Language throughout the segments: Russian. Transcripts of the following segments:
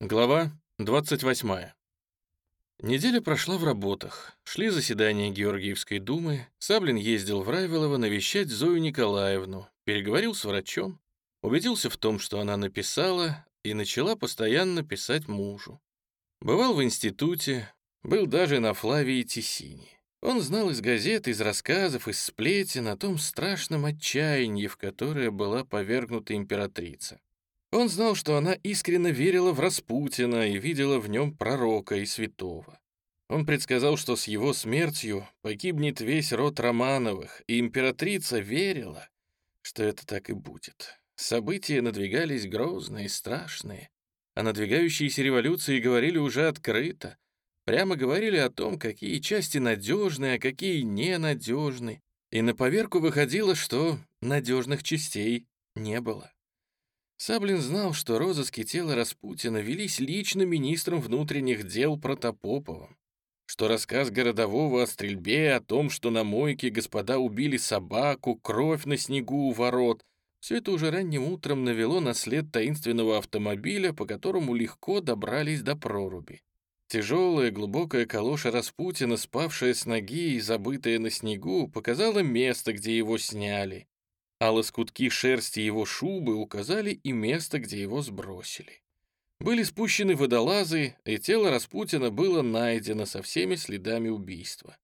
Глава 28. Неделя прошла в работах. Шли заседания Георгиевской думы. Саблин ездил в Райвелово навещать Зою Николаевну, переговорил с врачом, убедился в том, что она написала, и начала постоянно писать мужу. Бывал в институте, был даже на Флавии Тесине. Он знал из газет, из рассказов, из сплетен о том страшном отчаянии, в которое была повергнута императрица. Он знал, что она искренне верила в Распутина и видела в нем пророка и святого. Он предсказал, что с его смертью погибнет весь род Романовых, и императрица верила, что это так и будет. События надвигались грозные, и страшные. О надвигающейся революции говорили уже открыто. Прямо говорили о том, какие части надежны, а какие ненадежны. И на поверку выходило, что надежных частей не было. Саблин знал, что розыски тела Распутина велись лично министром внутренних дел Протопоповым, что рассказ городового о стрельбе, о том, что на мойке господа убили собаку, кровь на снегу у ворот, все это уже ранним утром навело на след таинственного автомобиля, по которому легко добрались до проруби. Тяжелая глубокая калоша Распутина, спавшая с ноги и забытая на снегу, показала место, где его сняли а лоскутки шерсти его шубы указали и место, где его сбросили. Были спущены водолазы, и тело Распутина было найдено со всеми следами убийства.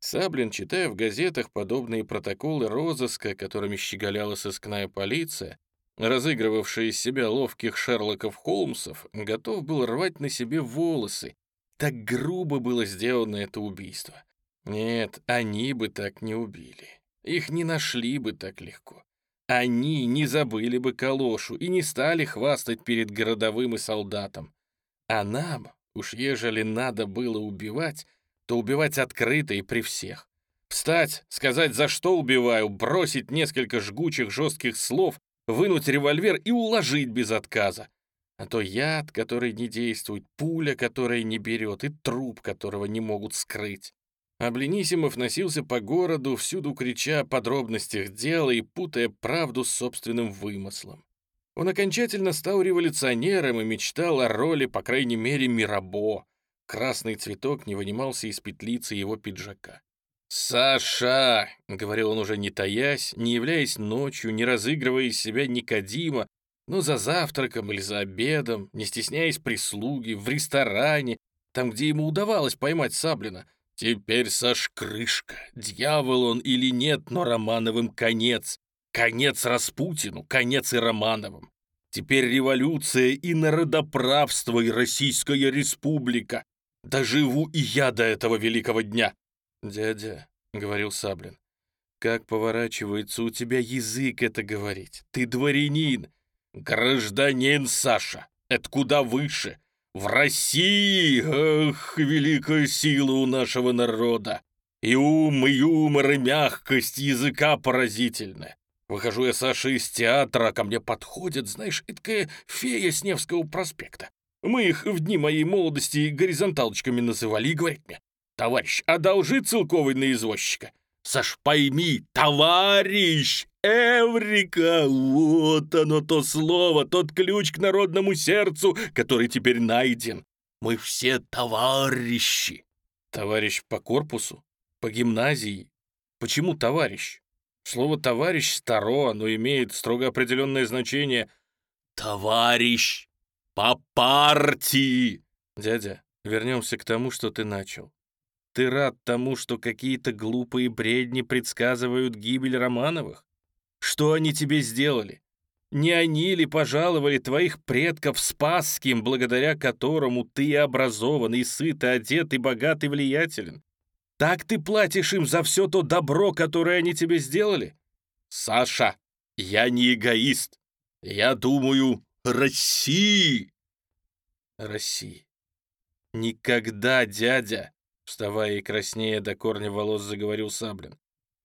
Саблин, читая в газетах подобные протоколы розыска, которыми щеголяла сыскная полиция, разыгрывавшая из себя ловких Шерлоков Холмсов, готов был рвать на себе волосы. Так грубо было сделано это убийство. Нет, они бы так не убили. Их не нашли бы так легко. Они не забыли бы калошу и не стали хвастать перед городовым и солдатом. А нам, уж ежели надо было убивать, то убивать открыто и при всех. Встать, сказать, за что убиваю, бросить несколько жгучих жестких слов, вынуть револьвер и уложить без отказа. А то яд, который не действует, пуля, которая не берет, и труп, которого не могут скрыть. А Бленисимов носился по городу, всюду крича о подробностях дела и путая правду с собственным вымыслом. Он окончательно стал революционером и мечтал о роли, по крайней мере, Мирабо. Красный цветок не вынимался из петлицы его пиджака. «Саша!» — говорил он уже не таясь, не являясь ночью, не разыгрывая из себя Никодима, но за завтраком или за обедом, не стесняясь прислуги, в ресторане, там, где ему удавалось поймать Саблина — Теперь Саш крышка, дьявол он или нет, но Романовым конец. Конец Распутину, конец и Романовым. Теперь революция и народоправство, и Российская республика. Доживу и я до этого великого дня. «Дядя», — говорил Саблин, — «как поворачивается у тебя язык это говорить? Ты дворянин». «Гражданин Саша, это куда выше. В России, ах, великая сила у нашего народа! И ум, и юмор, и мягкость языка поразительны. Выхожу я, Саша, из театра, а ко мне подходит, знаешь, эткая фея с Невского проспекта. Мы их в дни моей молодости горизонталочками называли и говорят мне, «Товарищ, одолжи целковый на извозчика». Саш, пойми, товарищ, Эврика! Вот оно то слово, тот ключ к народному сердцу, который теперь найден. Мы все товарищи. Товарищ по корпусу? По гимназии? Почему товарищ? Слово «товарищ» старо, оно имеет строго определенное значение. Товарищ по партии! Дядя, вернемся к тому, что ты начал. Ты рад тому, что какие-то глупые бредни предсказывают гибель Романовых? Что они тебе сделали? Не они ли пожаловали твоих предков Спасским, благодаря которому ты образован, и сыт, и одет, и богат, и влиятелен? Так ты платишь им за все то добро, которое они тебе сделали? Саша, я не эгоист. Я думаю, России. России. Никогда, дядя, вставая и краснея до корня волос, заговорил Саблин.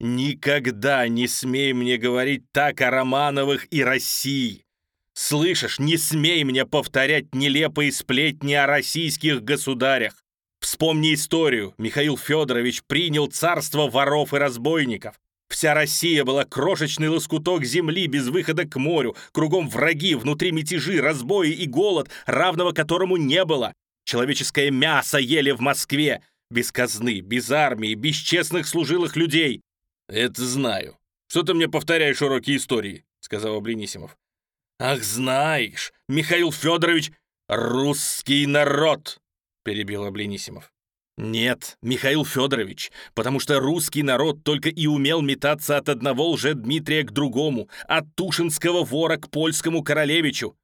Никогда не смей мне говорить так о Романовых и России. Слышишь, не смей мне повторять нелепые сплетни о российских государях. Вспомни историю. Михаил Федорович принял царство воров и разбойников. Вся Россия была крошечный лоскуток земли без выхода к морю, кругом враги, внутри мятежи, разбои и голод, равного которому не было. Человеческое мясо ели в Москве, без казны, без армии, без честных служилых людей. Это знаю. Что ты мне повторяешь уроки истории? Сказал Облинисимов. Ах, знаешь, Михаил Федорович, русский народ, перебил Облинисимов. Нет, Михаил Федорович, потому что русский народ только и умел метаться от одного лже-Дмитрия к другому, от Тушинского вора к польскому королевичу.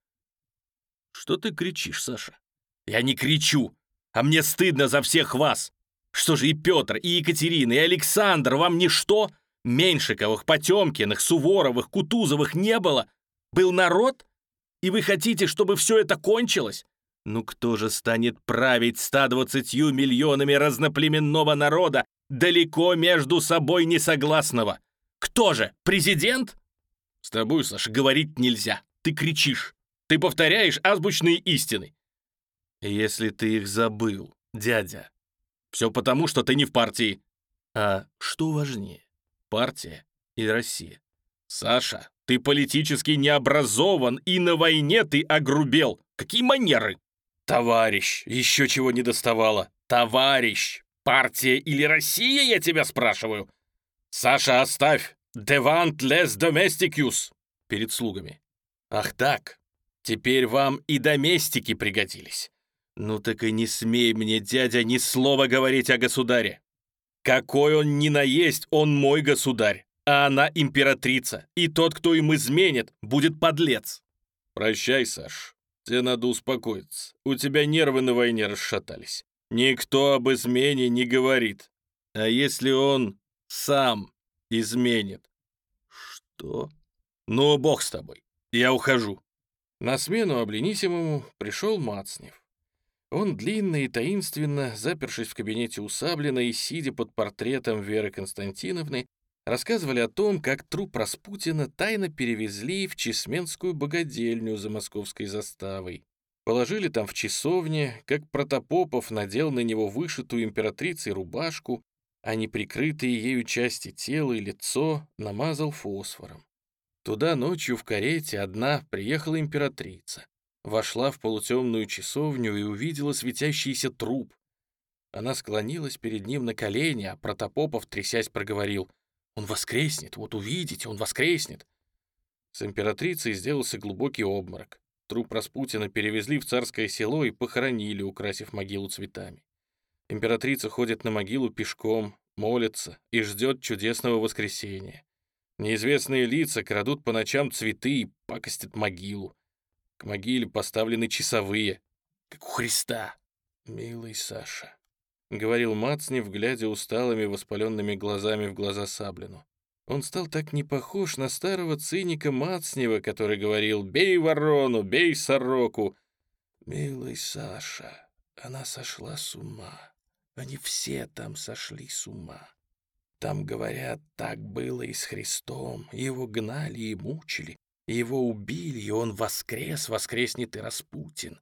Что ты кричишь, Саша? Я не кричу, а мне стыдно за всех вас. Что же и Петр, и Екатерина, и Александр вам ничто? Меньшиковых, Потемкиных, Суворовых, Кутузовых не было. Был народ? И вы хотите, чтобы все это кончилось? Ну кто же станет править 120 миллионами разноплеменного народа, далеко между собой несогласного? Кто же, президент? С тобой, Саша, говорить нельзя. Ты кричишь. Ты повторяешь азбучные истины. Если ты их забыл, дядя, все потому, что ты не в партии. А что важнее, партия или Россия? Саша, ты политически не образован, и на войне ты огрубел. Какие манеры? «Товарищ, еще чего не доставало. Товарищ, партия или Россия, я тебя спрашиваю?» «Саша, оставь! Девант лес доместикюс!» перед слугами. «Ах так, теперь вам и доместики пригодились. Ну так и не смей мне, дядя, ни слова говорить о государе. Какой он ни наесть, он мой государь, а она императрица, и тот, кто им изменит, будет подлец». «Прощай, Саш, Тебе надо успокоиться. У тебя нервы на войне расшатались. Никто об измене не говорит. А если он сам изменит? Что? Ну, бог с тобой. Я ухожу. На смену обленисимому пришел Мацнев. Он длинно и таинственно, запершись в кабинете у Саблина и сидя под портретом Веры Константиновны, рассказывали о том, как труп Распутина тайно перевезли в Чесменскую богадельню за московской заставой. Положили там в часовне, как Протопопов надел на него вышитую императрицей рубашку, а неприкрытые ею части тела и лицо намазал фосфором. Туда ночью в карете одна приехала императрица. Вошла в полутемную часовню и увидела светящийся труп. Она склонилась перед ним на колени, а Протопопов, трясясь, проговорил он воскреснет, вот увидите, он воскреснет. С императрицей сделался глубокий обморок. Труп Распутина перевезли в царское село и похоронили, украсив могилу цветами. Императрица ходит на могилу пешком, молится и ждет чудесного воскресения. Неизвестные лица крадут по ночам цветы и пакостят могилу. К могиле поставлены часовые, как у Христа. Милый Саша, — говорил Мацнев, глядя усталыми воспаленными глазами в глаза Саблину. Он стал так не похож на старого циника Мацнева, который говорил «Бей ворону, бей сороку». «Милый Саша, она сошла с ума. Они все там сошли с ума. Там, говорят, так было и с Христом. Его гнали и мучили. Его убили, и он воскрес, воскреснет и Распутин.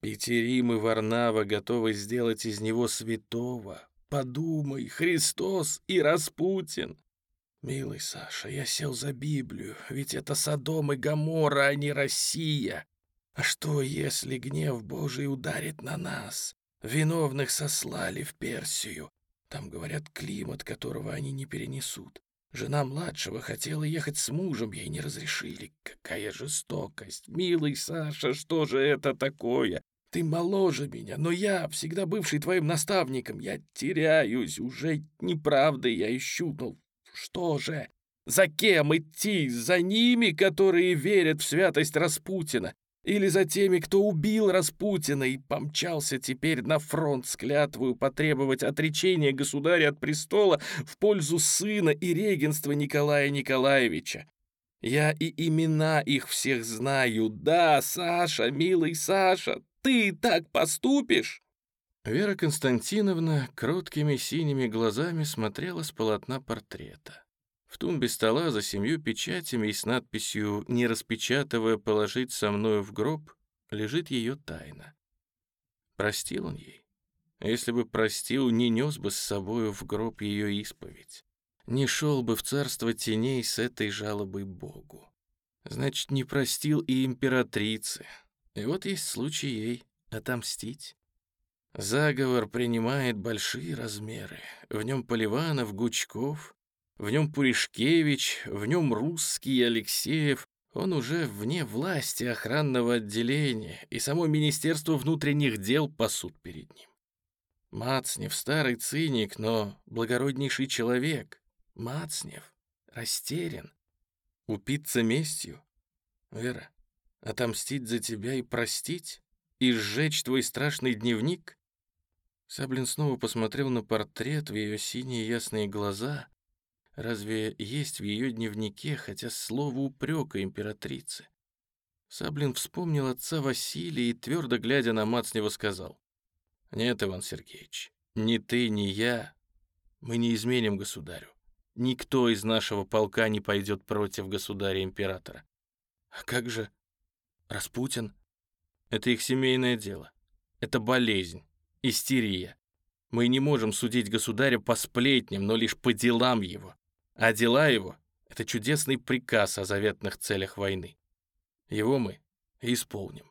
Петерим и Варнава готовы сделать из него святого. Подумай, Христос и Распутин. Милый Саша, я сел за Библию, ведь это Содом и Гоморра, а не Россия. А что, если гнев Божий ударит на нас? Виновных сослали в Персию. Там, говорят, климат, которого они не перенесут. Жена младшего хотела ехать с мужем, ей не разрешили. Какая жестокость! Милый Саша, что же это такое? Ты моложе меня, но я, всегда бывший твоим наставником, я теряюсь, уже неправды я ищу, ну что же? За кем идти? За ними, которые верят в святость Распутина? Или за теми, кто убил Распутина и помчался теперь на фронт с клятвою потребовать отречения государя от престола в пользу сына и регенства Николая Николаевича? Я и имена их всех знаю. Да, Саша, милый Саша, ты так поступишь?» Вера Константиновна кроткими синими глазами смотрела с полотна портрета. В тумбе стола за семью печатями и с надписью «Не распечатывая положить со мною в гроб» лежит ее тайна. Простил он ей. Если бы простил, не нес бы с собою в гроб ее исповедь. не шел бы в царство теней с этой жалобой Богу. Значит, не простил и императрицы. И вот есть случай ей отомстить. Заговор принимает большие размеры. В нем Поливанов, Гучков, в нем Пуришкевич, в нем Русский, Алексеев. Он уже вне власти охранного отделения, и само Министерство внутренних дел пасут перед ним. Мацнев — старый циник, но благороднейший человек. Мацнев растерян. Упиться местью? Вера, отомстить за тебя и простить? И сжечь твой страшный дневник? Саблин снова посмотрел на портрет в ее синие ясные глаза. Разве есть в ее дневнике хотя слово упрека императрицы? Саблин вспомнил отца Василия и, твердо глядя на Мацнева, сказал. «Нет, Иван Сергеевич, ни ты, ни я, мы не изменим государю. Никто из нашего полка не пойдет против государя-императора. А как же Распутин? Это их семейное дело. Это болезнь, истерия. Мы не можем судить государя по сплетням, но лишь по делам его. А дела его — это чудесный приказ о заветных целях войны. Его мы исполним.